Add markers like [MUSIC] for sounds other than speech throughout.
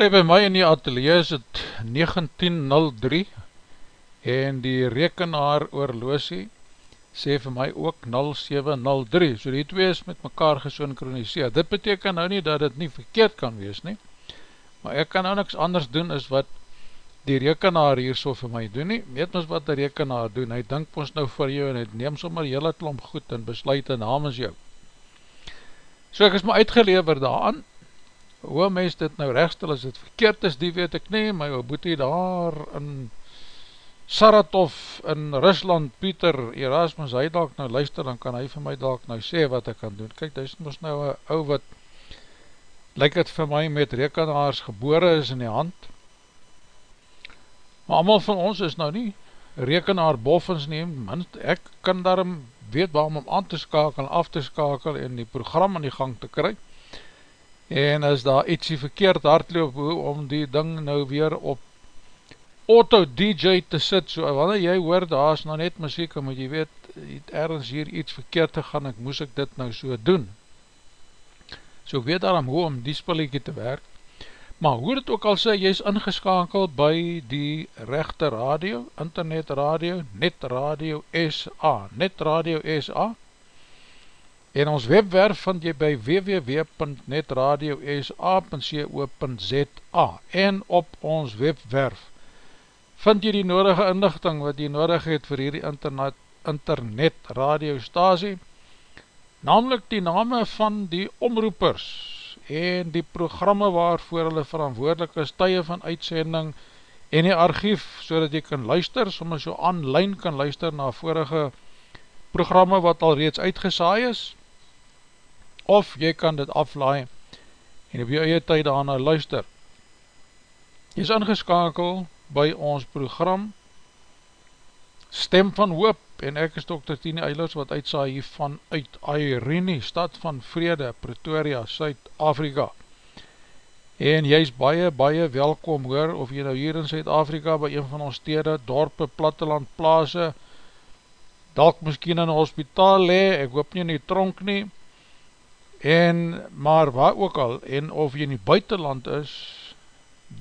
Wel, by my in die atelier is het 1903 en die rekenaar oorloosie sê vir my ook 0703, so die twee is met mekaar gesynkroniseer. Dit beteken nou nie dat het nie verkeerd kan wees nie, maar ek kan nou niks anders doen as wat die rekenaar hier so vir my doen nie. Weet ons wat die rekenaar doen, hy dink ons nou vir jou en hy neem sommer hele klomp goed en besluit in namens jou. So ek is my uitgelever daaraan, hoe mens dit nou rechtstel, as dit verkeerd is, die weet ek nie, my ou boetie daar in Saratov in Rusland, Pieter Erasmus, hy dalk nou luister, dan kan hy vir my dalk nou sê wat ek kan doen. Kijk, dit is ons nou een ou wat, lyk het vir my met rekenaars gebore is in die hand, maar allemaal van ons is nou nie rekenaar boffens neem, minst, ek kan daarom weet waarom om aan te skakel, af te skakel en die program in die gang te kry, en as daar ietsie verkeerd hardloop om die ding nou weer op auto DJ te sit, so wanneer jy hoor, daar is nou net muziek, en moet jy weet, het ergens hier iets verkeerd te gaan, ek moes ek dit nou so doen. So ek weet daarom hoe om die spillekie te werk, maar hoe het ook al sê, jy is ingeskakeld by die rechte radio, internet radio, net radio SA, net radio SA, En ons webwerf vind jy by www.netradiosa.co.za En op ons webwerf vind jy die nodige inlichting wat jy nodig het vir hierdie internet, internet radiostasie, namelijk die name van die omroepers en die programme waarvoor hulle verantwoordelik is, tye van uitsending en die archief, so dat jy kan luister, soms so online kan luister na vorige programme wat al reeds uitgesaai is, of jy kan dit aflaai en op jou eie tyd daarna luister. Jy is ingeskakel by ons program Stem van Hoop en ek is Dr. Tine Eilers wat uitsaai hiervan uit Airene, stad van Vrede, Pretoria, Suid-Afrika. En jy is baie, baie welkom hoor, of jy nou hier in Suid-Afrika by een van ons stede, dorpe, platteland, plaase, dalk miskien in een hospitaal le, ek hoop nie in die tronk nie, en maar waar ook al, en of jy in die buitenland is,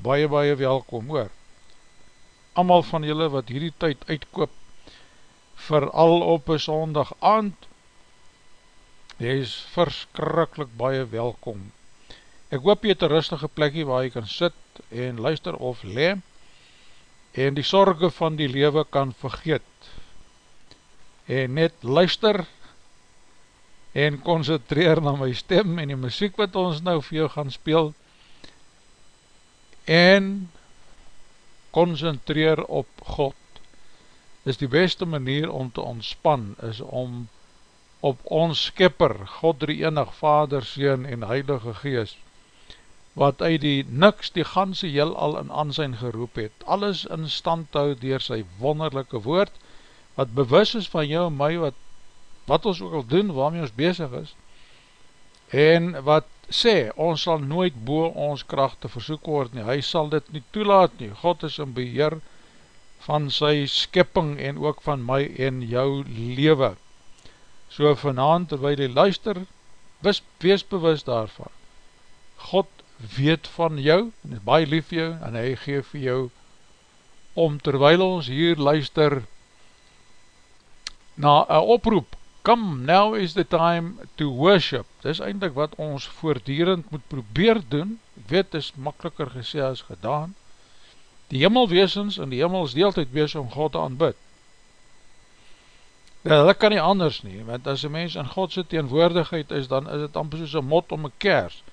baie, baie welkom hoor amal van julle wat hierdie tyd uitkoop, vooral op een sondag aand, jy is verskrikkelijk baie welkom. Ek hoop jy het een rustige plekje waar jy kan sit en luister of le, en die sorge van die lewe kan vergeet, en net luister, en concentreer na my stem, en die muziek wat ons nou vir jou gaan speel, en concentreer op God, is die beste manier om te ontspan, is om op ons skipper, God die enig Vader, Seen en Heilige Gees, wat uit die niks die ganse heel al in aansijn geroep het, alles in stand hou dier sy wonderlijke woord, wat bewus is van jou en my, wat, wat ons ook al doen, waarmee ons bezig is, en wat sê, ons sal nooit bo ons kracht te versoek word nie, hy sal dit nie toelaat nie, God is in beheer van sy skipping en ook van my en jou lewe. So vanavond terwijl jy luister, wees, wees bewus daarvan. God weet van jou, en is baie lief jou, en hy geef vir jou, om terwijl ons hier luister, na een oproep, come now is the time to worship, dis eindelijk wat ons voordierend moet probeer doen, ek weet is makkeliker gesê as gedaan, die hemelweesens en die hemel is deeltijd wees om God te aanbid. Ja, dat kan nie anders nie, want as een mens in Godse teenwoordigheid is, dan is het amper soos een mot om een kers.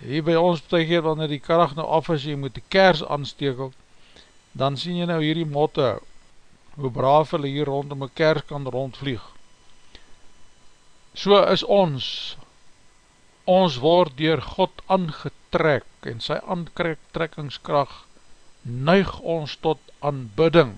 Hier by ons betekent, wanneer die kracht nou af is, jy moet die kers aanstekel, dan sien jy nou hierdie motte, hoe braaf hulle hier rondom een kerk kan rondvlieg. So is ons, ons word dier God aangetrek en sy aantrekkingskracht nuig ons tot aanbidding.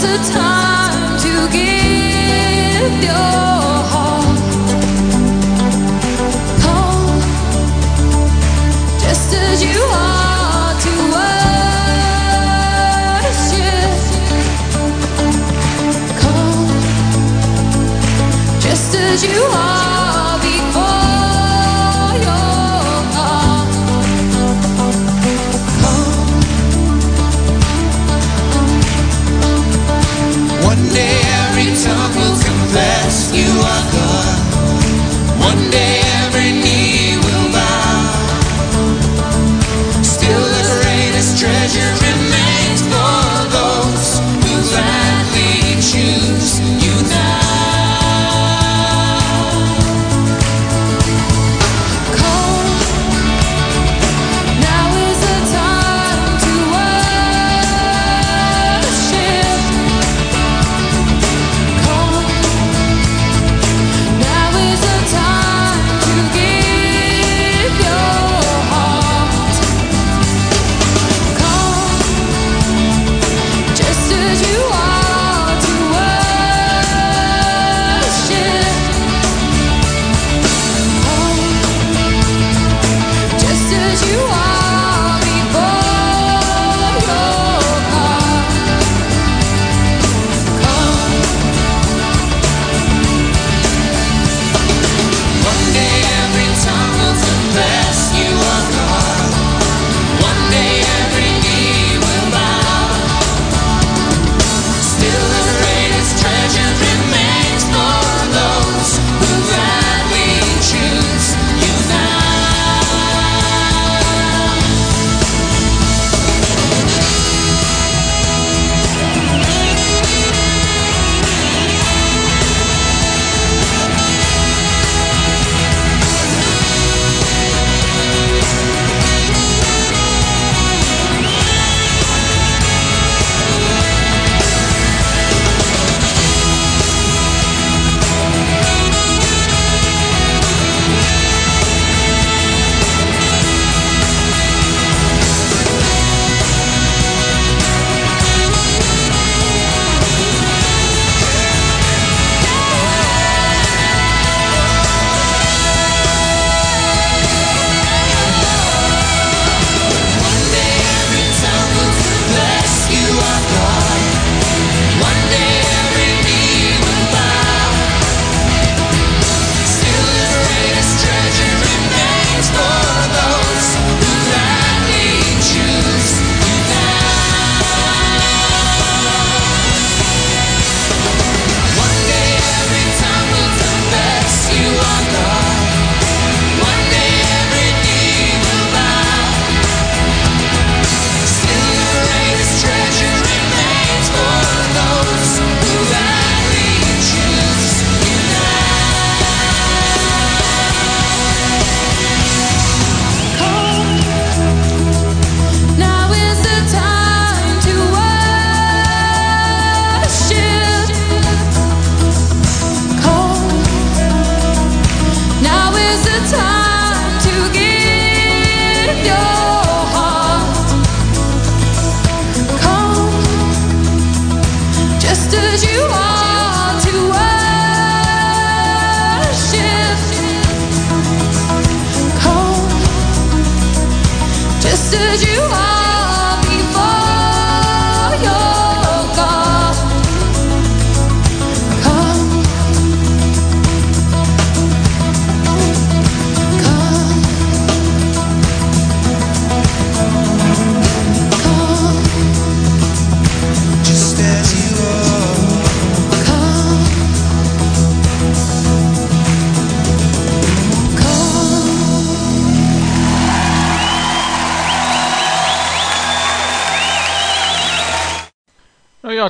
It's a time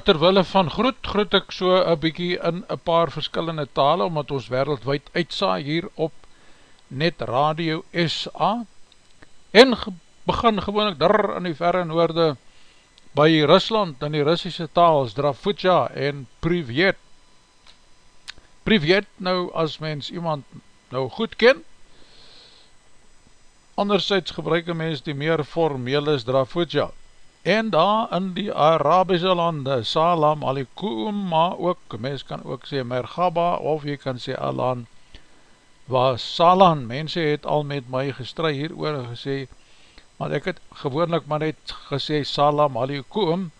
terwille van groet, groet ek so een bykie in een paar verskillende tale, omdat ons wereldwijd uitsa hier op Net Radio SA, en ge begin gewoon ek daar in die verre noorde, by Rusland, in die Russische taal, Drafutja en Privet. Privet, nou as mens iemand nou goed ken, anderzijds gebruik een mens die meer formele Drafutja, en daar in die Arabische lande, Salam alikum, maar ook, mens kan ook sê Mergaba, of jy kan sê Alan, waar Salan, mense het al met my gestry hier oor gesê, maar ek het gewoonlik maar net gesê Salam alikum,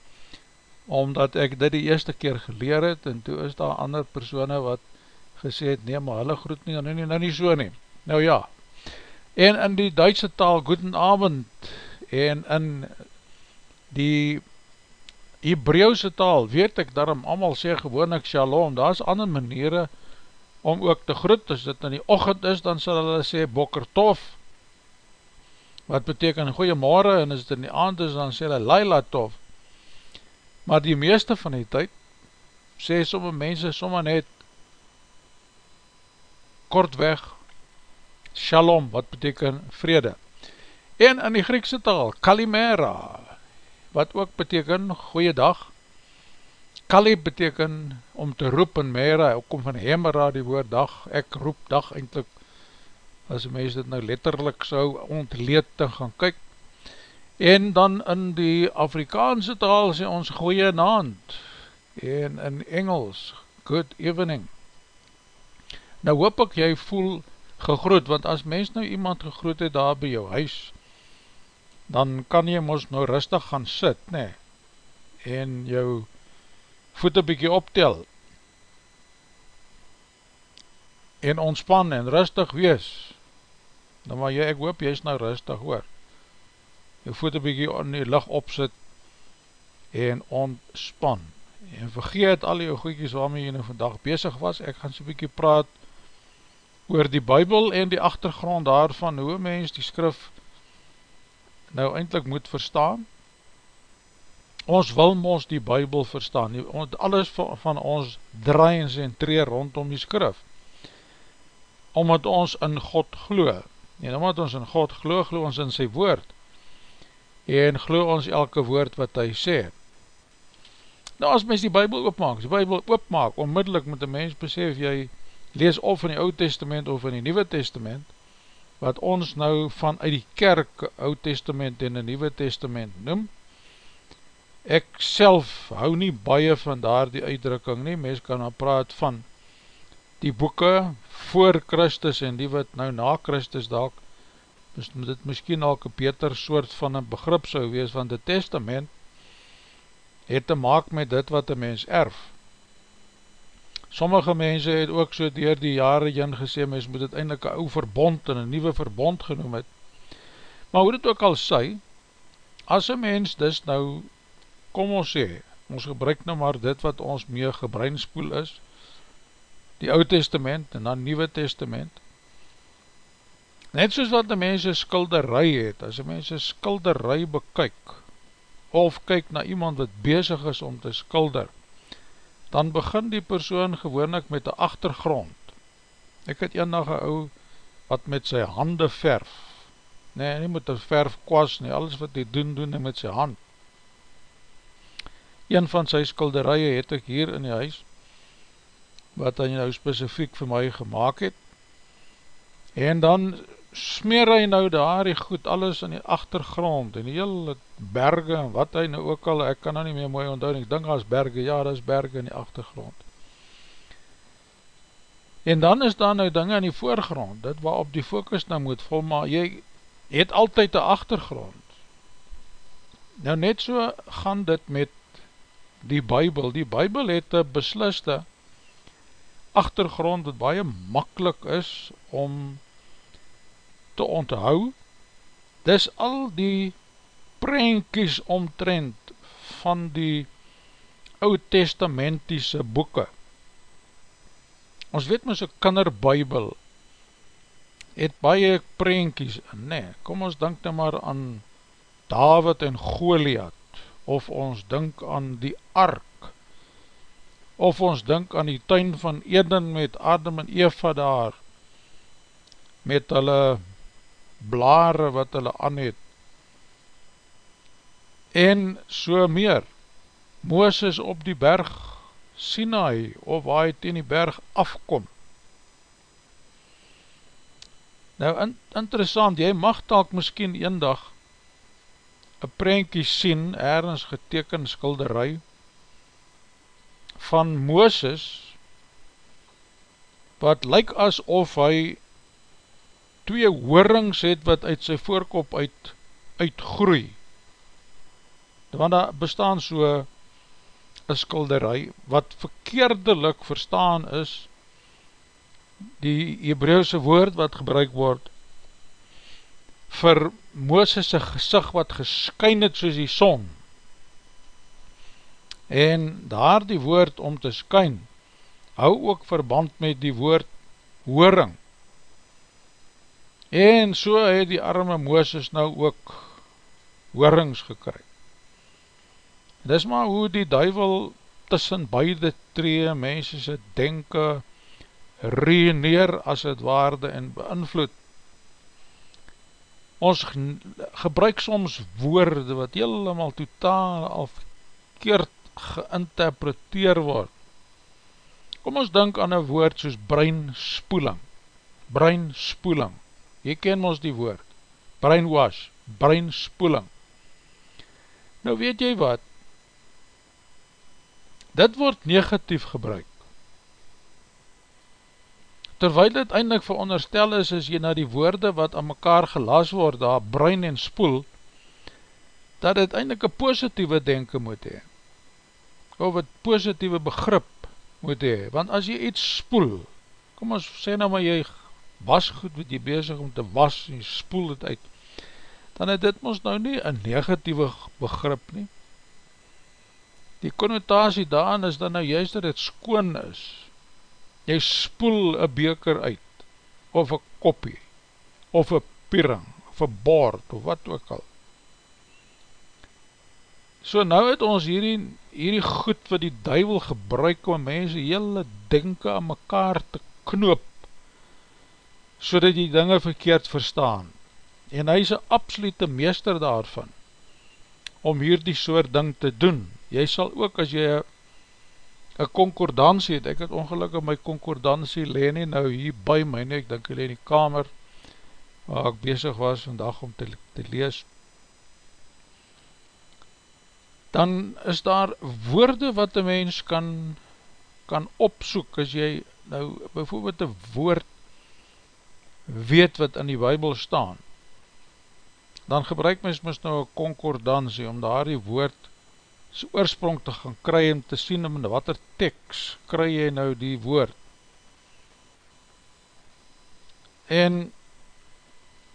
omdat ek dit die eerste keer geleer het, en toe is daar ander persone wat gesê het, nee, maar hulle groet nie, nou nie, nou nie so nie, nou ja, en in die Duitse taal, Guten Abend, en in die Hebreeuwse taal, weet ek daarom, allemaal sê gewoon ek shalom, daar is ander maniere om ook te groet, as dit in die ochend is, dan sal hulle sê bokker tof, wat beteken goeiemorgen, en as dit in die aand is, dan sê hulle laila tof, maar die meeste van die tyd, sê somme mense somme net, kortweg, shalom, wat beteken vrede, en in die Griekse taal, kalimera, wat ook beteken goeie dag. Kali beteken om te roep in Mera, ook kom van Hemera die woord dag, ek roep dag eindelijk, as die mens dit nou letterlik so ontleed te gaan kyk. En dan in die Afrikaanse taal sê ons goeie naand, en in Engels, good evening. Nou hoop ek jy voel gegroet, want as mens nou iemand gegroet het daar by jou huis, dan kan jy ons nou rustig gaan sit, nee, en jou voet een bykie optel, en ontspan en rustig wees, dan maar jy, ek hoop jy is nou rustig hoor, jou voet een bykie in die licht opsit, en ontspan, en vergeet al jou goeikies waarmee jy nou vandag bezig was, ek gaan so bykie praat, oor die bybel en die achtergrond daarvan, hoe mens die skrif nou eindelijk moet verstaan, ons wil ons die bybel verstaan, alles van ons draai en centreer rondom die skrif, omdat ons in God glo, en omdat ons in God glo, glo ons in sy woord, en glo ons elke woord wat hy sê. Nou as mens die bybel oopmaak, die bybel oopmaak, onmiddellik moet die mens besef, jy lees of in die oud testament of in die nieuwe testament, wat ons nou van uit die kerk oud testament en die nieuwe testament noem. Ek self hou nie baie van daar die uitdrukking nie, mens kan dan praat van die boeken voor Christus en die wat nou na Christus dalk, dus dit miskien al een beter soort van een begrip sou wees, van die testament het te maak met dit wat een mens erf Sommige mense het ook so dier die jare jyn gesê, mens moet het eindelijk een ou verbond en een nieuwe verbond genoem het. Maar hoe dit ook al sy, as een mens dis nou, kom ons sê, ons gebruik nou maar dit wat ons meer gebreinspoel is, die oud testament en dan nieuwe testament, net soos wat die mense skilderij het, as die mense skilderij bekyk, of kyk na iemand wat bezig is om te skilder, dan begin die persoon gewoonlik met die achtergrond. Ek het een dag een ou wat met sy hande verf, nee, nie met een verf kwas nie, alles wat hy doen, doen hy met sy hand. Een van sy skilderije het ek hier in die huis, wat hy nou specifiek vir my gemaakt het, en dan smeer hy nou daar die goed, alles in die achtergrond, en die hele berge, en wat hy nou ook al, ek kan nou nie meer mooi onthou, ek dink as berge, ja, dat is berge in die achtergrond. En dan is daar nou dinge in die voorgrond, dit waarop die focus nou moet vol, maar jy het altyd die achtergrond, Nou net so gaan dit met die bybel, die bybel het een besliste achtergrond wat baie makkelijk is om te onthou, dis al die prentjies omtrend van die oud-testamentiese boeken. Ons weet mys een kinderbybel het baie prentjies, nee, kom ons denk nou maar aan David en Goliath, of ons denk aan die ark, of ons denk aan die tuin van Eden met Adam en Eva daar, met hulle blare wat hulle aan het, en so meer, Mooses op die berg Sinai, of waar hy ten die berg afkom. Nou, in, interessant, jy mag talk miskien een dag een prentjie sien, ergens geteken skilderij, van Mooses, wat lyk asof hy twee hoorings het wat uit sy voorkop uit, uitgroei. Want daar bestaan so een skilderij, wat verkeerdelik verstaan is, die Hebreeuwse woord wat gebruik word, vir Mooses' gezicht wat geskyn het soos die son, en daar die woord om te skyn, hou ook verband met die woord hooring, en so het die arme Mooses nou ook hoorings gekry. Dis maar hoe die duivel tussen beide tree, mense se denke, reneer as het waarde en beïnvloed. Ons gebruik soms woorde wat helemaal totaal al verkeerd geïnterpreteer word. Kom ons denk aan een woord soos breinspoeling. Breinspoeling. Jy ken ons die woord. Brainwash. Breinspoeling. Nou weet jy wat? Dit word negatief gebruik terwijl dit eindelijk veronderstel is, as jy na die woorde wat aan mekaar gelas word, daar bruin en spoel, dat dit eindelijk een positieve denken moet hee, of het positieve begrip moet hee, want as jy iets spoel, kom ons sê nou maar jy was goed wat jy bezig om te was, en jy spoel het uit, dan het dit ons nou nie een negatieve begrip nie, die connotatie daan is dan nou juist dat het skoon is, jy spoel een beker uit, of een koppie, of een piering, of een bord, of wat ook al. So nou het ons hierdie, hierdie goed wat die duivel gebruik om mense hele denken aan mekaar te knoop, so dat die dinge verkeerd verstaan. En hy is een absolute meester daarvan, om hierdie soort ding te doen. Jy sal ook as jy een concordantie het, ek het ongelukkig my concordantie leen nie nou hier by my nie, ek dink hy leen die kamer waar ek bezig was vandag om te, te lees dan is daar woorde wat een mens kan kan opsoek as jy nou bijvoorbeeld een woord weet wat in die bybel staan. Dan gebruik mens mis nou een concordantie om daar die woord sy oorsprong te gaan kry om te sien om in wat er tekst kry jy nou die woord. En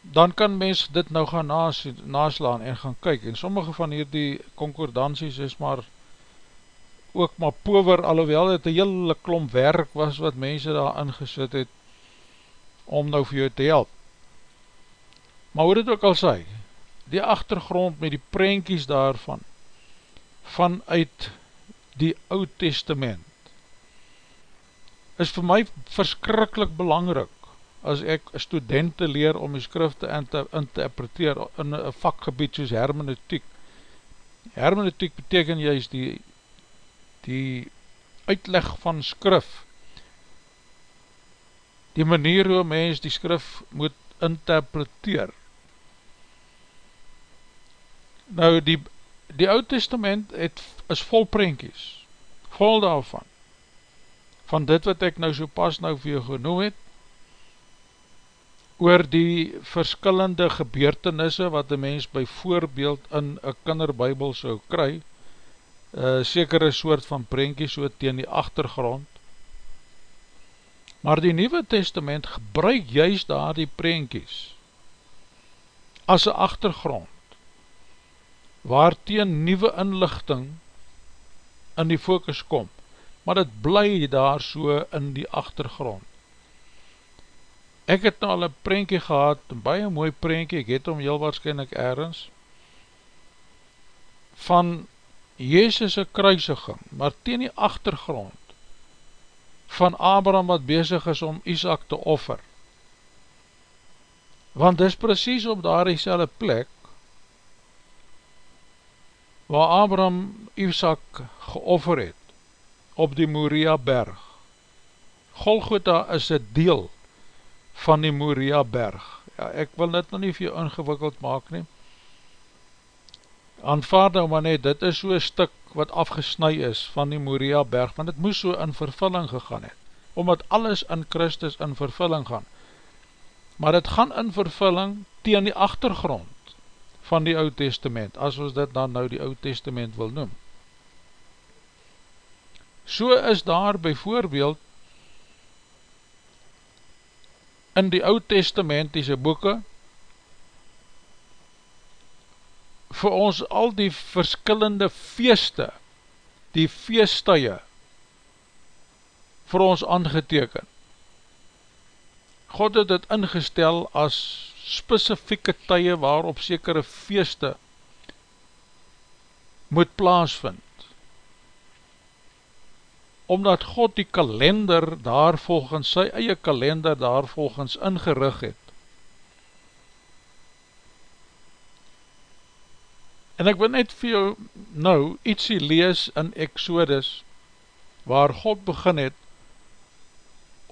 dan kan mens dit nou gaan naas, naaslaan en gaan kyk. En sommige van hierdie concordanties is maar ook maar pover, alhoewel het een hele klomp werk was wat mense daar ingesit het om nou vir jou te help. Maar hoe dit ook al sê, die achtergrond met die prentjies daarvan, vanuit die oud testament is vir my verskrikkelijk belangrik as ek studenten leer om die skrifte in te interpreteer in een vakgebied soos hermeneutiek. Hermeneutiek beteken juist die, die uitleg van skrif, die manier hoe mens die skrif moet interpreteer. Nou die die oud testament het, is vol prentjies, vol daarvan, van dit wat ek nou so pas nou vir jou genoem het, oor die verskillende gebeurtenisse wat een mens by voorbeeld in een kinderbybel sou kry, een sekere soort van prentjie so teen die achtergrond. Maar die Nieuwe Testament gebruik juist daar die prentjies as een achtergrond waar teen nieuwe inlichting in die focus kom, maar het bly daar so in die achtergrond. Ek het nou al een prentje gehad, een baie mooi prentje, ek het om heel waarschijnlijk ergens, van Jezus' kruisiging, maar teen die achtergrond, van Abraham wat bezig is om Isaac te offer. Want dis precies op daar die selle plek, waar Abraham Isaac geoffer het, op die Moria berg. Golgotha is een deel van die Moria berg. Ja, ek wil dit nog nie vir jou ingewikkeld maak nie. Aanvaard nou maar net, dit is so een stuk wat afgesnui is van die Moria berg, want het moes so in vervulling gegaan het, omdat alles in Christus in vervulling gaan. Maar het gaan in vervulling teen die achtergrond van die Oud Testament, as ons dit dan nou die Oud Testament wil noem. So is daar byvoorbeeld in die oud testamentiese boeken vir ons al die verskillende feeste, die feesttuie vir ons aangeteken. God het het ingestel as specifieke tye waarop sekere feeste moet plaasvind omdat God die kalender daar volgens sy eie kalender daar volgens ingerig het. En ek wil net vir jou nou ietsie lees in Exodus, waar God begin het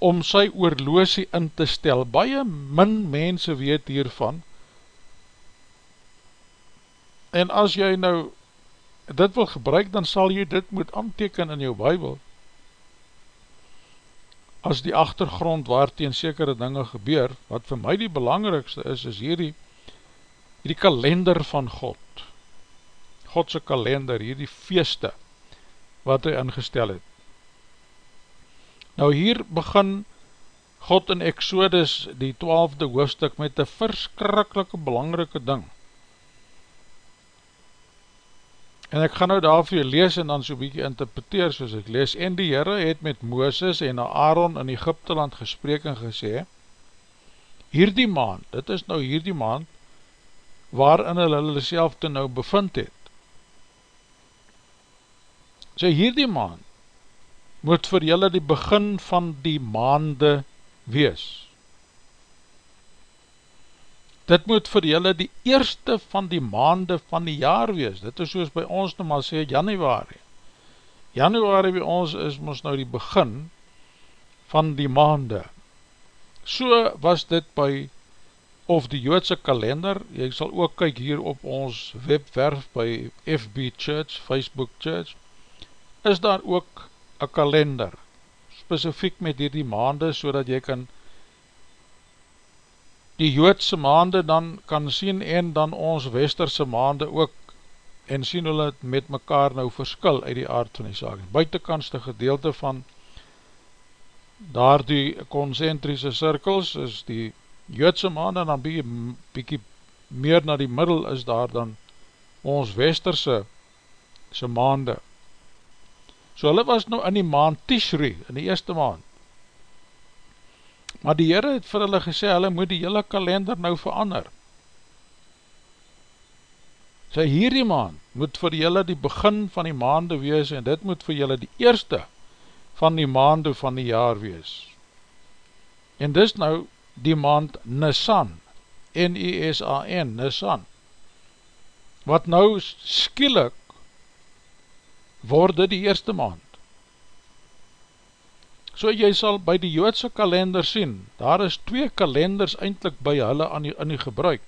om sy oorloosie in te stel. Baie min mense weet hiervan. En as jy nou dit wil gebruik, dan sal jy dit moet aanteken in jou bybel as die achtergrond waar teen sekere dinge gebeur, wat vir my die belangrikste is, is hierdie, hierdie kalender van God, Godse kalender, hierdie feeste, wat hy ingestel het. Nou hier begin God in Exodus, die twaalfde hoofdstuk, met een verskrikkelike belangrike ding, En ek gaan nou daar vir jy lees en dan so bykie interpreteer soos ek lees. En die Heere het met Mooses en Aaron in Egypte land gesprek en gesê, hierdie maand, dit is nou hierdie maand, waarin hulle hulle self te nou bevind het. Sê hierdie maand, moet vir julle die begin van die maande wees. Dit moet vir julle die eerste van die maande van die jaar wees, dit is soos by ons nou maar sê januari, januari by ons is ons nou die begin van die maande, so was dit by, of die joodse kalender, jy sal ook kyk hier op ons webwerf by FB Church, Facebook Church, is daar ook een kalender, specifiek met die maande, so dat jy kan die joodse maande dan kan sien en dan ons westerse maande ook en sien hulle het met mekaar nou verskil uit die aard van die saak. Buitenkantste gedeelte van daar die concentrische cirkels is die joodse maande en dan bykie, bykie meer na die middel is daar dan ons westerse se maande. So hulle was nou in die maand Tishri, in die eerste maand, Maar die Heere het vir hulle gesê, hulle moet die hele kalender nou verander. Sy hierdie maand moet vir julle die begin van die maande wees en dit moet vir julle die eerste van die maande van die jaar wees. En dis nou die maand Nisan, N-I-S-A-N, Nisan, wat nou skielik word die eerste maand. So jy sal by die joodse kalender sien, daar is twee kalenders eindelijk by hulle aan die, in die gebruik.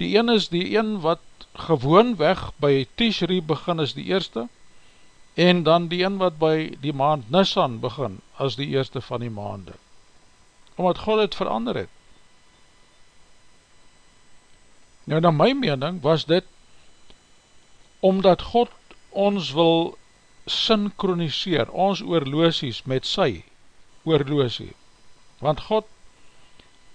Die een is die een wat gewoon weg by Tishri begin is die eerste, en dan die een wat by die maand Nisan begin as die eerste van die maande. Omdat God het verander het. Nou, na my mening was dit omdat God ons wil synchroniseer, ons oorloosies met sy oorloosie. Want God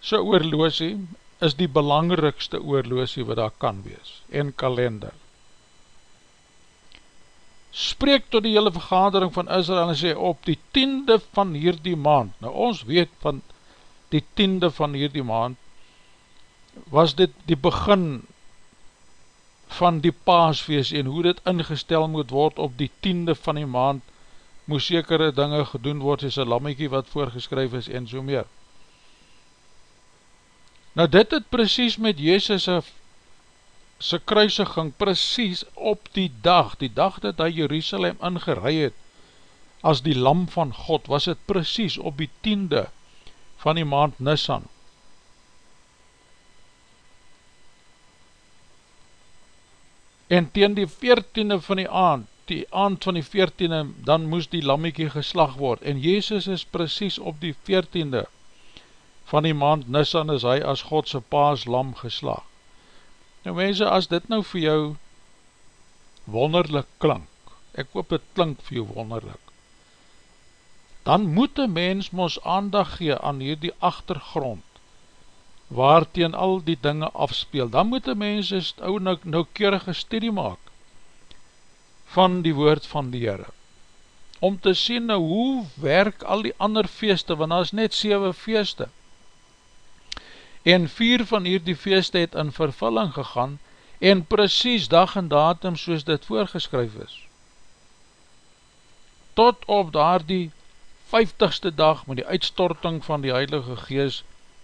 sy oorloosie is die belangrikste oorloosie wat daar kan wees, en kalender. Spreek tot die hele vergadering van Israel en sê, op die tiende van hierdie maand, nou ons weet van die tiende van hierdie maand, was dit die begin van die paasfeest en hoe dit ingestel moet word op die tiende van die maand, moes sekere dinge gedoen word, soos een lammiekie wat voorgeskryf is en so meer. Nou dit het precies met Jezus' sy kruisiging, precies op die dag, die dag dat hy Jerusalem ingerei het, as die lam van God, was het precies op die tiende van die maand Nisan. En teen die veertiende van die aand, die aand van die veertiende, dan moes die lammiekie geslag word. En Jezus is precies op die veertiende van die maand Nisan is hy as Godse paas lam geslag. Nou mense, as dit nou vir jou wonderlik klink, ek hoop het klink vir jou wonderlik, dan moet een mens ons aandag gee aan hierdie achtergrond, waar teen al die dinge afspeel, dan moet een mens een ou nou, noukeurige studie maak, van die woord van die Heere, om te sien nou hoe werk al die ander feeste, want daar is net 7 feeste, en vier van hierdie feeste het in vervulling gegaan, en precies dag en datum soos dit voorgeskryf is. Tot op daar die 50ste dag met die uitstorting van die Heilige Gees,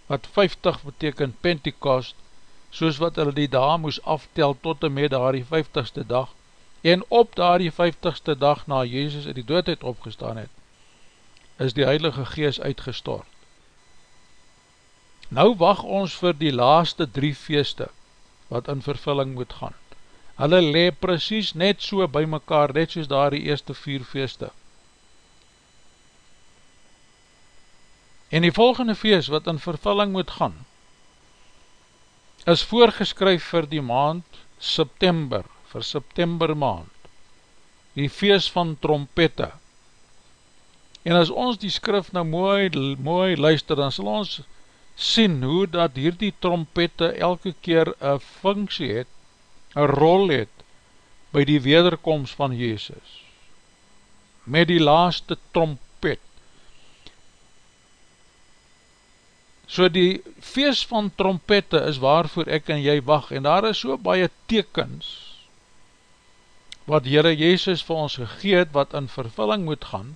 wat 50 beteken Pentecost, soos wat hulle die dag moes aftel tot en met daar die 50ste dag, en op daar die 50ste dag na Jezus in die doodheid opgestaan het, is die Heilige Gees uitgestort. Nou wacht ons vir die laaste drie feeste, wat in vervulling moet gaan. Hulle le precies net so by mekaar, net soos daar die eerste vier feeste. En die volgende feest wat in vervulling moet gaan, is voorgeskryf vir die maand September, vir September maand, die feest van trompette. En as ons die skrif nou mooi, mooi luister, dan sal ons sien hoe dat hierdie trompette elke keer een funksie het, een rol het, by die wederkomst van Jezus. Met die laaste trompet. So die feest van trompette is waarvoor ek en jy wacht, en daar is so baie tekens, wat Heere Jezus vir ons gegeet, wat in vervulling moet gaan,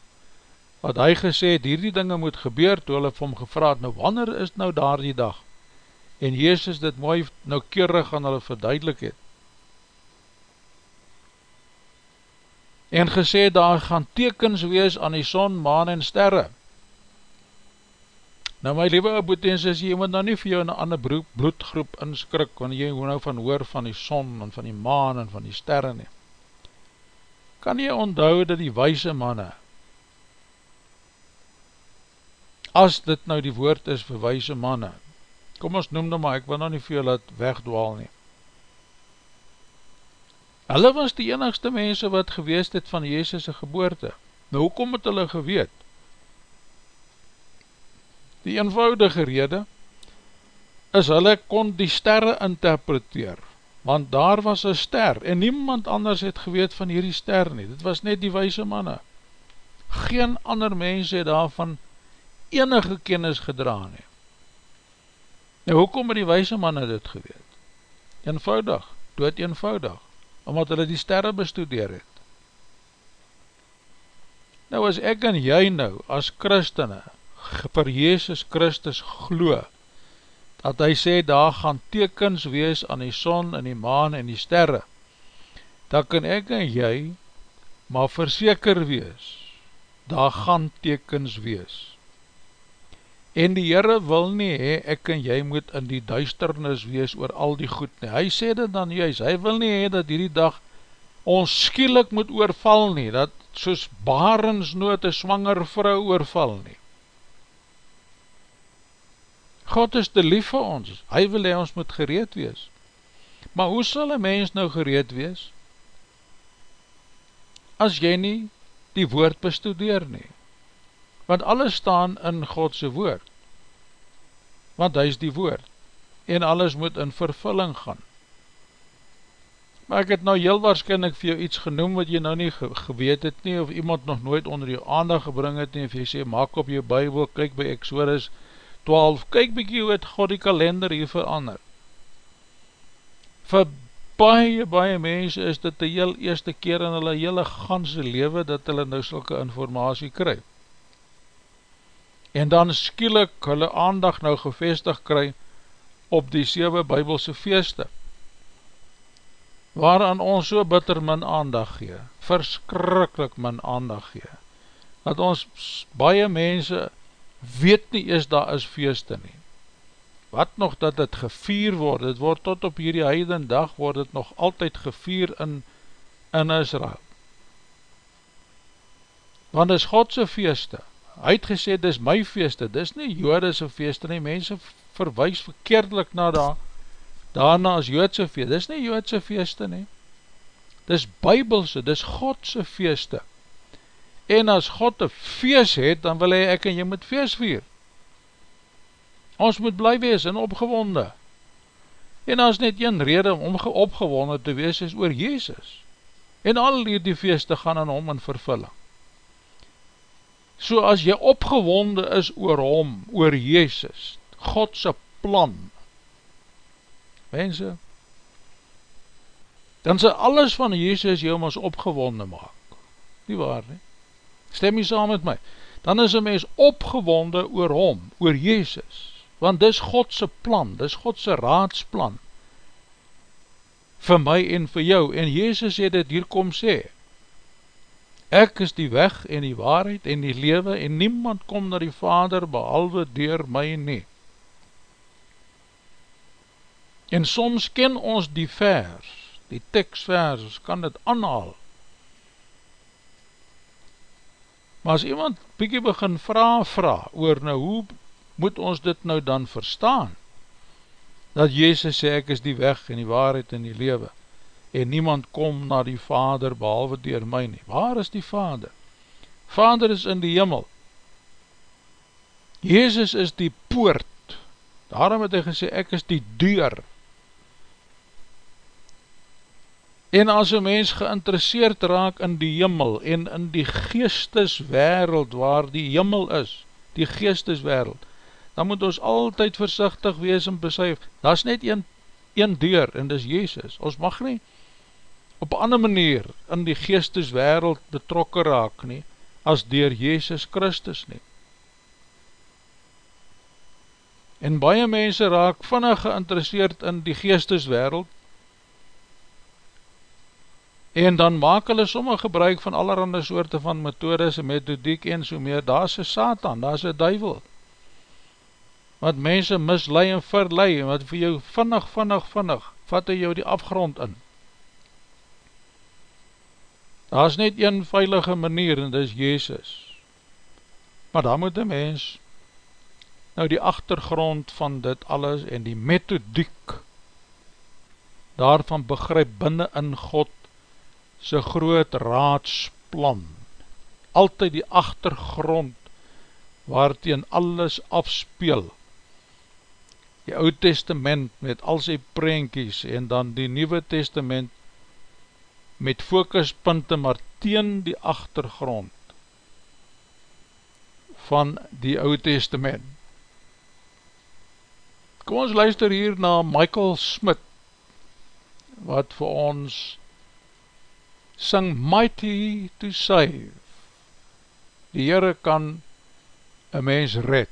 wat hy gesê het, hierdie dinge moet gebeur, toe hulle vir hom gevraad, nou wanneer is nou daar die dag? En Jezus dit mooi noukeurig aan hulle verduidelik het. En gesê, daar gaan tekens wees aan die son, maan en sterre. Nou my liewe aboetens is, jy moet nou nie vir jou in een ander bloedgroep inskrik, wanneer jy nou van hoor van die son, en van die maan, en van die sterre nie. Kan jy onthou dat die wijse manne, as dit nou die woord is vir wijse manne. Kom ons noem nou maar, ek wil nou nie veel het wegdwaal nie. Hulle was die enigste mense wat gewees het van Jezus' geboorte. Nou, hoekom het hulle geweet? Die eenvoudige rede is hulle kon die sterre interpreteer, want daar was een ster, en niemand anders het geweet van hierdie ster nie, dit was net die wijse manne. Geen ander mens het daarvan enige kennis gedraan het. Nou, hoekom het die wijse manne dit geweet? Eenvoudig, dood eenvoudig, omdat hulle die sterre bestudeer het. Nou, as ek en jy nou, as christene, vir Jezus Christus glo, dat hy sê, daar gaan tekens wees aan die son, en die maan, en die sterre, dan kan ek en jy, maar verseker wees, daar gaan tekens wees. En die Heere wil nie, he, ek en jy moet in die duisternis wees oor al die goed nie. Hy sê dit dan juist, hy wil nie he, dat hierdie dag ons skielik moet oorval nie, dat soos barensnoot een swanger vrou oorval nie. God is te lief vir ons, hy wil hy ons moet gereed wees. Maar hoe sal een mens nou gereed wees? As jy nie die woord bestudeer nie. Want alles staan in Godse woord. Want hy is die woord. En alles moet in vervulling gaan. Maar ek het nou heel waarschijnlijk vir jou iets genoem wat jy nou nie ge geweet het nie, of iemand nog nooit onder jou aandag gebring het nie, of jy sê, maak op jou bybel, kyk by Exodus 12, kyk bykie hoe het God die kalender hier verander. Vir baie, baie mense is dit die heel eerste keer in hulle hele ganse leven, dat hulle nou sulke informatie kry. En dan skielik hulle aandag nou gevestig kry op die 7 bybelse feeste waaraan ons so bitter min aandag gee, verskrikkelijk min aandag gee, dat ons baie mense weet nie is daar is feeste nie. Wat nog dat het gevier word, het word tot op hierdie heiden dag, word het nog altyd gevier in, in Israel. Want is Godse feeste, hy het gesê, dis my feeste, dis nie jodese feeste nie, mense verwijs verkeerdelik na daar, daarna as joodse feest, dis nie joodse feeste nie, dis bybelse, dis Godse feeste, en as God een feest het, dan wil hy ek en jy moet feest vier, ons moet bly wees en opgewonde, en as net een rede om opgewonde te wees is oor Jezus, en al die, die feeste gaan aan hom in vervulling, so as jy opgewonde is oor hom, oor Jezus, Godse plan, mense, dan sal alles van Jezus jou ons opgewonde maak. Nie waar nie? Stem jy saam met my? Dan is een mens opgewonde oor hom, oor Jezus, want dis Godse plan, dis Godse raadsplan, vir my en vir jou, en Jezus het het hier kom sê, ek is die weg en die waarheid en die lewe, en niemand kom na die Vader, behalwe door my nie. En soms ken ons die vers, die tekstvers, ons kan dit aanhaal. Maar as iemand bykie begin vraag, vraag oor nou, hoe moet ons dit nou dan verstaan? Dat Jezus sê, ek is die weg en die waarheid en die lewe, en niemand kom na die Vader behalwe dier my nie. Waar is die Vader? Vader is in die jimmel. Jezus is die poort. Daarom het hy gesê, ek is die deur. En as een mens geïnteresseerd raak in die jimmel en in die geesteswereld waar die jimmel is, die geesteswereld, dan moet ons altyd versichtig wees en besef, dat is net een, een deur en dis Jezus. Ons mag nie op ander manier in die geesteswereld betrokken raak nie, as dier Jezus Christus nie. En baie mense raak vinnig geïnteresseerd in die geesteswereld, en dan maak hulle somme gebruik van allerhande soorte van methodes en methodiek en so meer, daar is een Satan, daar is een duivel, wat mense mislei en verlei, en wat vir jou vinnig, vinnig, vinnig, vat hy jou die afgrond in. Daar is net een veilige manier, en dit is Jezus. Maar dan moet die mens nou die achtergrond van dit alles en die methodiek daarvan begryp binnen in God sy groot raadsplan, altyd die achtergrond waarteen alles afspeel, die oud testament met al sy prentjies en dan die nieuwe testament met fokuspunte maar teen die achtergrond van die oud testament. Kom ons luister hier na Michael Smith wat vir ons sing mighty to save. Die Heere kan een mens red.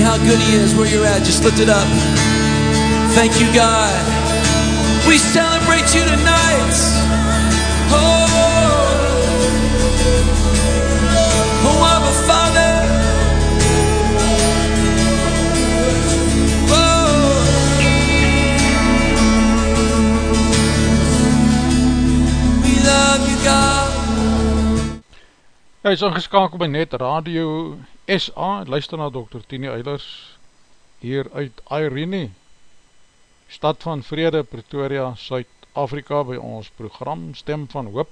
How good he is where you're at. Just lift it up. Thank you, God. We celebrate you tonight. Oh, oh Abba Father. Oh. We love you, God. Hy is ingeskakel by Net Radio SA, luister na Dr. Tini Eilers, hier uit Irene, stad van Vrede, Pretoria, Suid-Afrika, by ons program Stem van Hoop.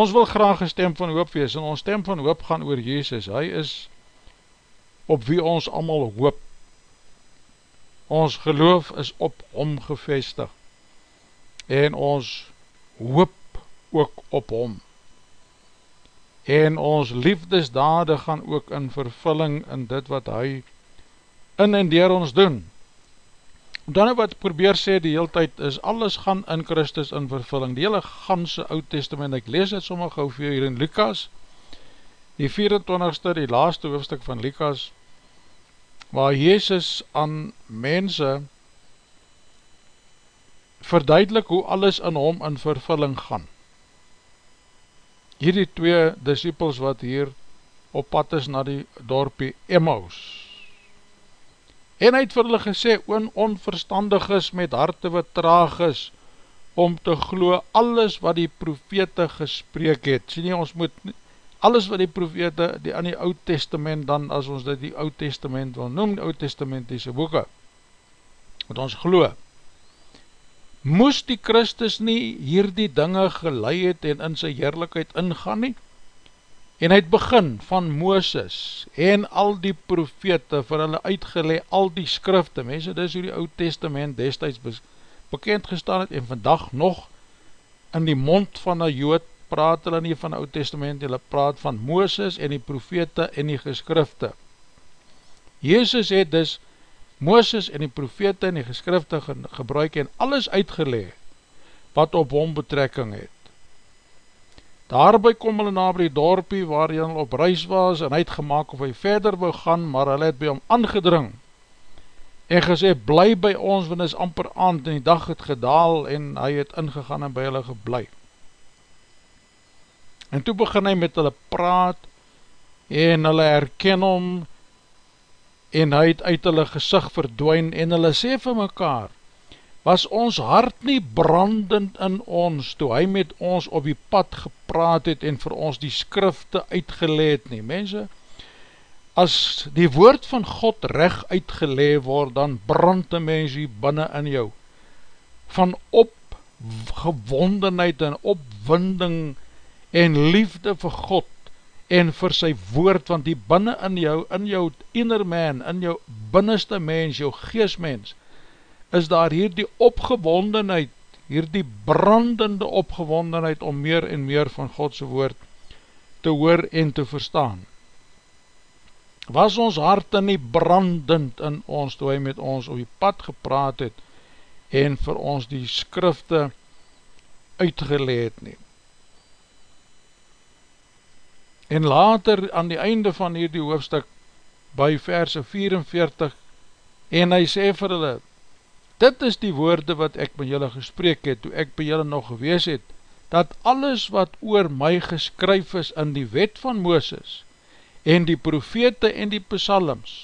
Ons wil graag een stem van hoop wees, en ons stem van hoop gaan oor Jezus, hy is op wie ons allemaal hoop. Ons geloof is op hom gevestig, en ons hoop ook op hom en ons liefdesdade gaan ook in vervulling in dit wat hy in en dier ons doen. Dan wat probeer sê die hele tyd is, alles gaan in Christus in vervulling, die hele ganse oud testament, ek lees het sommer gauw vir hier in Lukas, die 24ste, die laaste hoofdstuk van Lukas, waar Jezus aan mense verduidelik hoe alles in hom in vervulling gaan hierdie twee disciples wat hier op pad is na die dorpie Emmaus. En hy het vir hulle gesê, oon onverstandig is met harte wat traag is, om te glo alles wat die profete gespreek het. Sien jy, ons moet alles wat die profete, die aan die oud testament dan, as ons dit die oud testament wil noem, die oud testamentiese boeken, wat ons glo, moes die Christus nie hierdie dinge gelei het en in sy heerlijkheid ingaan nie? En hy het begin van Mooses en al die profete vir hulle uitgelee, al die skrifte, mense, dis hoe die oud testament destijds bekend gestaan het en vandag nog in die mond van die jood praat hulle nie van oud testament, hulle praat van Mooses en die profete en die geskrifte. Jezus het dus Mooses en die profete en die geskrifte gebruik en alles uitgeleg wat op hom betrekking het. Daarby kom hulle na by die dorpie waar hy op reis was en hy het gemaakt of hy verder wil gaan, maar hy het by hom aangedring en gesê, bly by ons, want is amper aand en die dag het gedaal en hy het ingegaan en by hulle geblei. En toe begin hy met hulle praat en hulle herken hom en hy het uit hulle gezicht verdwijn en hulle sê vir mekaar, was ons hart nie brandend in ons, toe hy met ons op die pad gepraat het en vir ons die skrifte uitgeleed nie. Mense, as die woord van God recht uitgeleed word, dan brand die mens hier binnen in jou, van opgewondenheid en opwinding en liefde vir God, en vir sy woord, want die binnen in jou, in jou inner man, in jou binneste mens, jou geestmens, is daar hier die opgewondenheid, hier die brandende opgewondenheid om meer en meer van Godse woord te hoor en te verstaan. Was ons harte nie brandend in ons, toe hy met ons op die pad gepraat het, en vir ons die skrifte uitgeleed neem. En later aan die einde van hierdie hoofstuk by verse 44 en hy sê vir hulle dit is die woorde wat ek by julle gespreek het toe ek by julle nog gewees het dat alles wat oor my geskryf is in die wet van Mooses en die profete en die psalms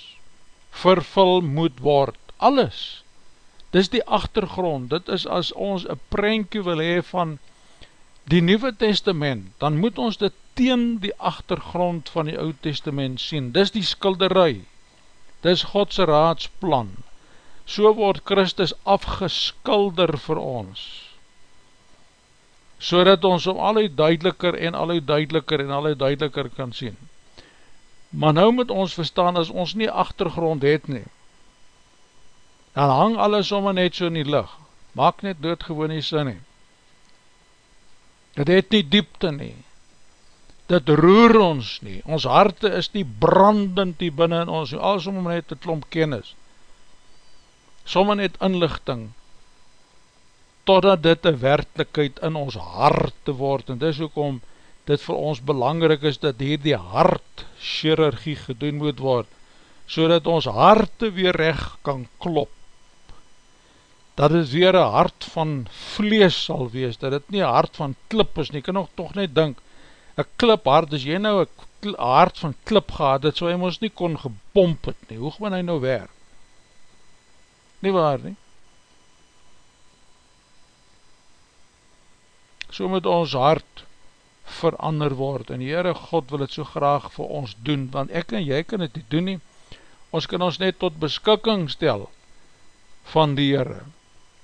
vervul moet word alles. Dis die achtergrond dit is as ons een prentje wil hee van die Nieuwe Testament dan moet ons dit teen die achtergrond van die Oud Testament sien, dis die skilderij, dis Godse raadsplan, so word Christus afgeskilder vir ons, so dat ons om al die duideliker en al die duideliker en al die duideliker kan sien. Maar nou moet ons verstaan, as ons nie achtergrond het nie, dan hang alles om en net so in die licht, maak net doodgewoon nie sin nie, het het nie diepte nie, dit roer ons nie, ons harte is nie brandend die binnen in ons, alles om net te klomp kennis, somme net inlichting, totdat dit een werkelijkheid in ons harte word, en dis ook om dit vir ons belangrijk is, dat hier die hart chirurgie gedoen moet word, so dat ons harte weer recht kan klop, dat het weer een hart van vlees sal wees, dat het nie een hart van klip is nie, kan nog toch net dink, een klip hart, as jy nou een hart van klip gehad, het so hy ons nie kon gepomp het nie, hoe gaan hy nou werk? Nie waar nie? So moet ons hart verander word, en die Heere God wil het so graag vir ons doen, want ek en jy kan het nie doen nie, ons kan ons net tot beskikking stel van die Heere,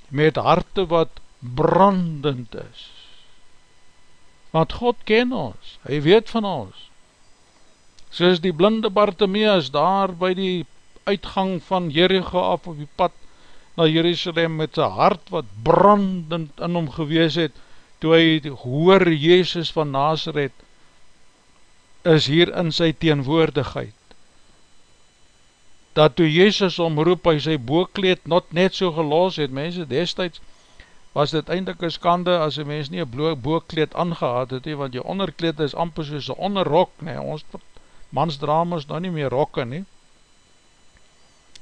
met harte wat brandend is. Want God ken ons, hy weet van ons. Soos die blinde Bartimeus daar by die uitgang van Jericho af op die pad na Jerusalem met sy hart wat brandend in hom gewees het, toe hy hoor Jezus van Nazareth is hier in sy teenwoordigheid dat toe Jezus omroep hy sy boekleed not net so gelos het, mense destijds was dit eindelijk een skande as een mens nie een boekleed aangehad het, want jy onderkleed is amper soos een onderrok, nie, ons mansdramas nou nie meer rokke nie,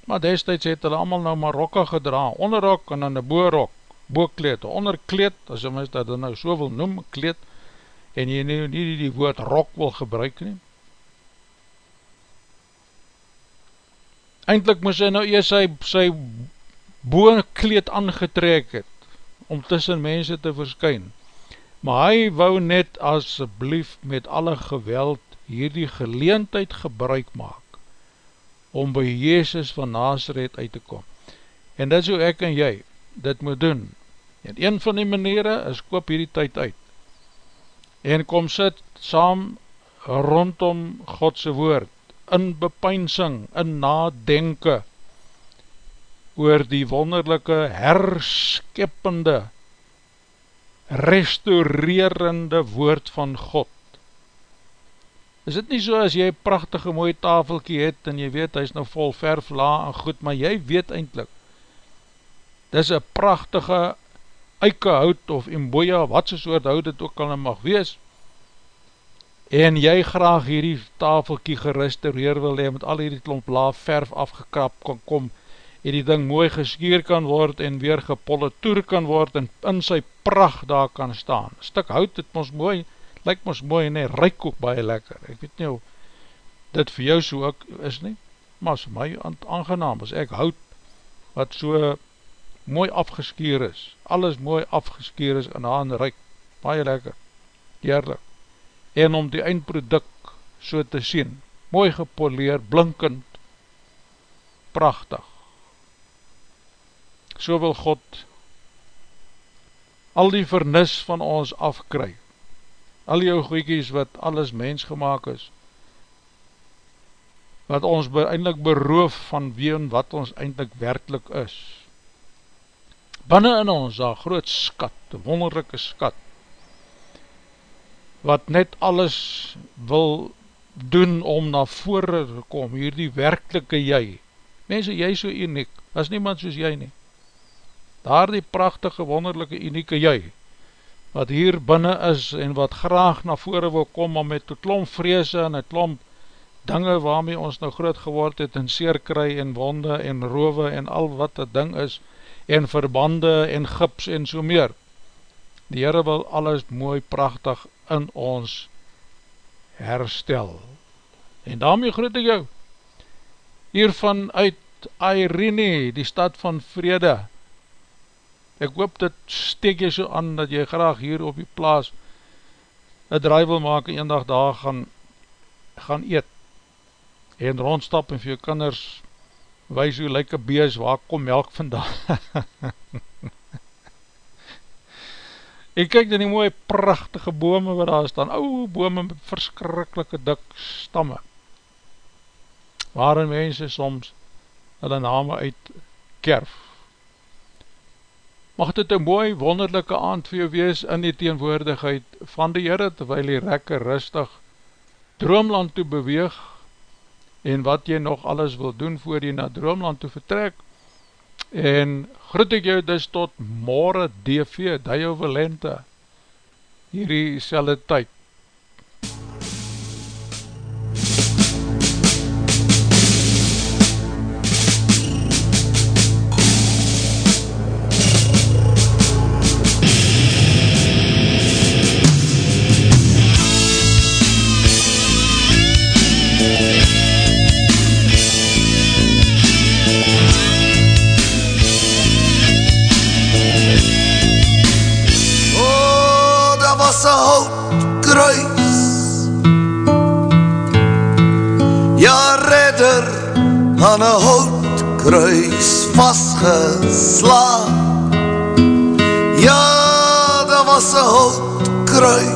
maar destijds het hulle allemaal nou maar rokke gedra, onderrok en dan een boerrok, boekleed, een onderkleed, as jy mens dat nou so wil noem, kleed, en jy nie, nie die woord rok wil gebruik nie, eindelijk moes hy nou eers sy, sy boekleed aangetrek het, om tussen mense te verskyn. Maar hy wou net asblief met alle geweld hierdie geleentheid gebruik maak, om by Jezus van Nazareth uit te kom. En dit is hoe ek en jy dit moet doen. En een van die maniere is koop hierdie tyd uit. En kom sit saam rondom Godse woord in bepeinsing, in nadenke oor die wonderlijke herskeppende, restaurerende woord van God. Is dit nie so as jy prachtige mooie tafelkie het en jy weet hy is nou vol verf, la en goed, maar jy weet eindelijk, dit is een prachtige eike hout of imboja, wat so soort hout het ook al mag wees, en jy graag hierdie tafelkie gerestaureer wil hee, met al hierdie klomp laaf verf afgekrap kan kom, en die ding mooi geskeer kan word, en weer gepolitoer kan word, en in sy pracht daar kan staan. Stuk hout, het ons mooi, lyk ons mooi, en hy ryk ook baie lekker. Ek weet nie hoe dit vir jou so ook is nie, maar as my aangenaam, as ek hout, wat so mooi afgeskeer is, alles mooi afgeskeer is, en aan ryk, baie lekker, heerlijk en om die eindproduct so te sien, mooi gepoleer, blinkend, prachtig. So wil God al die vernis van ons afkry, al die goeikies wat alles mens gemaakt is, wat ons eindelijk beroof van wie en wat ons eindelijk werkelijk is. Binnen in ons, daar groot skat, wonderlijke skat, wat net alles wil doen om na vore te kom, hier die werkelike jy. Mense, jy is so uniek, as niemand soos jy nie. Daar die prachtige, wonderlijke, unieke jy, wat hier binnen is en wat graag na vore wil kom, maar met die klomp vreese en die klomp dinge waarmee ons nou groot geword het, en seerkry en wonde en rove en al wat die ding is, en verbande en gips en so meer. Die Heere wil alles mooi prachtig in ons herstel. En daarmee groet ek jou, hiervan uit Irene, die stad van vrede. Ek hoop dit steek jy so aan, dat jy graag hier op die plaas een draai wil maak en een dag daar gaan, gaan eet en rondstap en vir jou kinders wees hoe lyke bees, waar kom melk vandaan? [LAUGHS] Ek kyk in die mooie prachtige bome wat daar staan, ouwe bome met verskrikkelike dik stamme, waarin mense soms hulle name uit kerf. Mag dit een mooi wonderlijke aand vir jou wees in die teenwoordigheid van die Heere, terwijl die rekke rustig droomland toe beweeg, en wat jy nog alles wil doen voor jy na droomland toe vertrek, en groet ek jou dus tot morgen DV, Dio Valente, hierdie selle tyd. Vastgeslaan. Ja, dat was een houtkruis.